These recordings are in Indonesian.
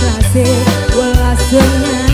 kasih, welas.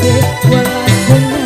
take what I'm